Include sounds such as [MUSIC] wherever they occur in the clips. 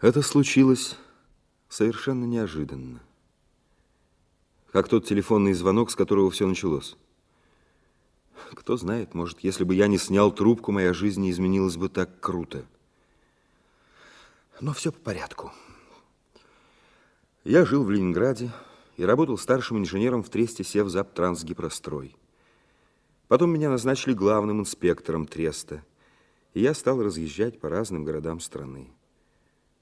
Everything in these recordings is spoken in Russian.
Это случилось совершенно неожиданно. Как тот телефонный звонок, с которого все началось. Кто знает, может, если бы я не снял трубку, моя жизнь не изменилась бы так круто. Но все по порядку. Я жил в Ленинграде и работал старшим инженером в тресте Севзаптрансгипрострой. Потом меня назначили главным инспектором треста, и я стал разъезжать по разным городам страны.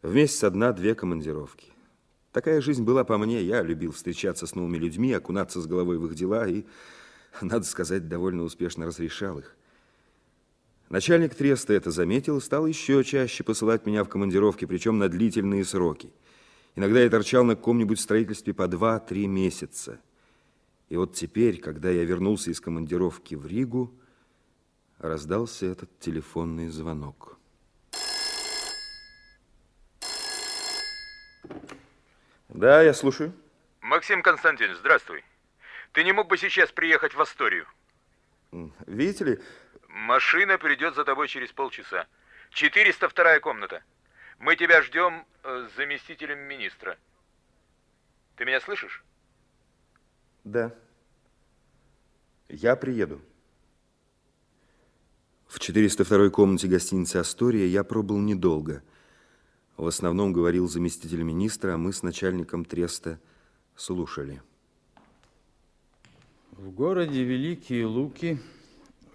В месяц одна-две командировки. Такая жизнь была по мне. Я любил встречаться с новыми людьми, окунаться с головой в их дела и, надо сказать, довольно успешно разрешал их. Начальник треста это заметил и стал еще чаще посылать меня в командировки, причем на длительные сроки. Иногда я торчал на каком-нибудь строительстве по два-три месяца. И вот теперь, когда я вернулся из командировки в Ригу, раздался этот телефонный звонок. Да, я слушаю. Максим Константинович, здравствуй. Ты не мог бы сейчас приехать в Асторию? Видите ли... Машина придет за тобой через полчаса. 402 комната. Мы тебя ждем э, с заместителем министра. Ты меня слышишь? Да. Я приеду. В 402 комнате гостиницы «Астория» я пробыл недолго. В основном говорил заместитель министра, а мы с начальником треста слушали. В городе Великие Луки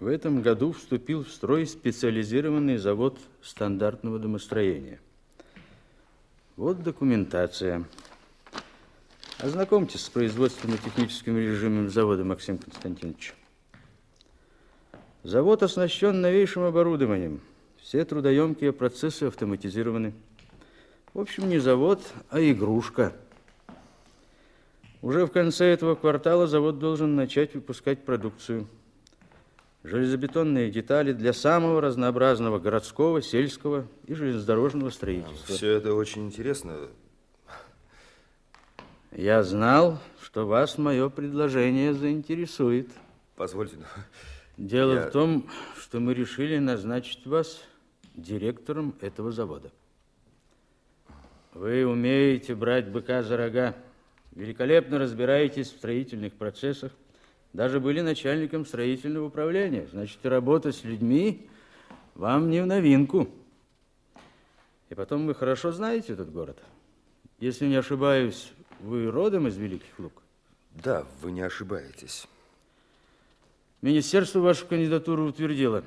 в этом году вступил в строй специализированный завод стандартного домостроения. Вот документация. Ознакомьтесь с производственно-техническим режимом завода, Максим Константинович. Завод оснащен новейшим оборудованием. Все трудоемкие процессы автоматизированы. В общем, не завод, а игрушка. Уже в конце этого квартала завод должен начать выпускать продукцию. Железобетонные детали для самого разнообразного городского, сельского и железнодорожного строительства. Все это очень интересно. Я знал, что вас мое предложение заинтересует. Позвольте. Дело я... в том, что мы решили назначить вас директором этого завода. Вы умеете брать быка за рога, великолепно разбираетесь в строительных процессах, даже были начальником строительного управления. Значит, работа с людьми вам не в новинку. И потом вы хорошо знаете этот город. Если не ошибаюсь, вы родом из Великих Лук? Да, вы не ошибаетесь. Министерство вашу кандидатуру утвердило.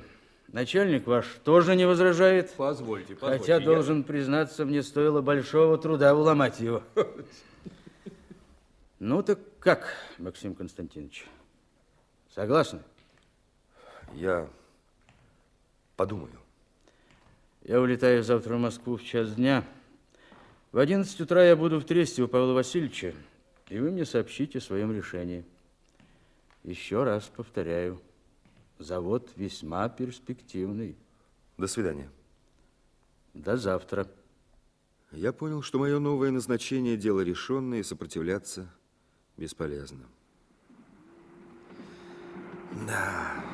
Начальник ваш тоже не возражает? Позвольте, позвольте. Хотя, я... должен признаться, мне стоило большого труда уломать его. [LAUGHS] Ну так как, Максим Константинович? Согласны? Я подумаю. Я улетаю завтра в Москву в час дня. В 11 утра я буду в Тресте у Павла Васильевича, и вы мне сообщите о своем решении. Еще раз повторяю, завод весьма перспективный. До свидания. До завтра. Я понял, что мое новое назначение – дело решенное, и сопротивляться бесполезно. Да,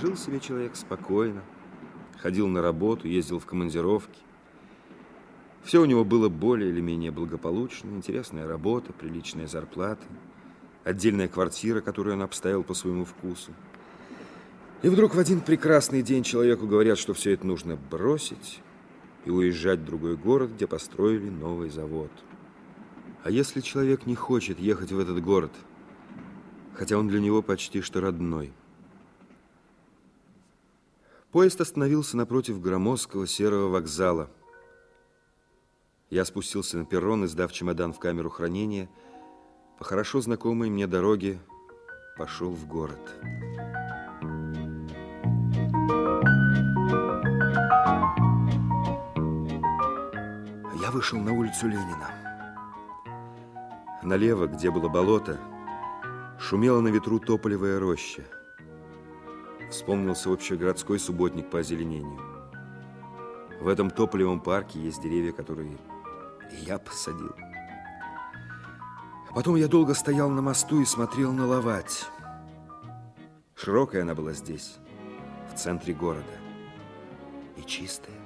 жил себе человек спокойно, ходил на работу, ездил в командировки. Все у него было более или менее благополучно, интересная работа, приличная зарплата, отдельная квартира, которую он обставил по своему вкусу. И вдруг в один прекрасный день человеку говорят, что все это нужно бросить и уезжать в другой город, где построили новый завод. А если человек не хочет ехать в этот город – хотя он для него почти что родной. Поезд остановился напротив громоздкого серого вокзала. Я спустился на перрон и, сдав чемодан в камеру хранения, по хорошо знакомой мне дороге пошел в город. Я вышел на улицу Ленина. Налево, где было болото, Шумела на ветру тополевая роща. Вспомнился общегородской субботник по озеленению. В этом тополевом парке есть деревья, которые я посадил. Потом я долго стоял на мосту и смотрел на ловать. Широкая она была здесь, в центре города. И чистая.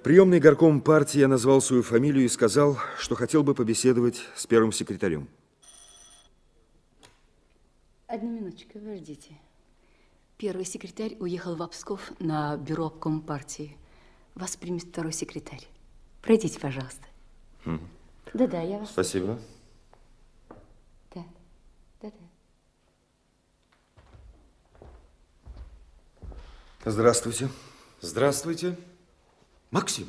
В приемной горком партии я назвал свою фамилию и сказал, что хотел бы побеседовать с первым секретарем. Одну минуточку, подождите. Первый секретарь уехал в Псков на бюро обком партии. Вас примет второй секретарь. Пройдите, пожалуйста. Да-да, я вас... Спасибо. Да, да-да. Здравствуйте. Здравствуйте. Максим,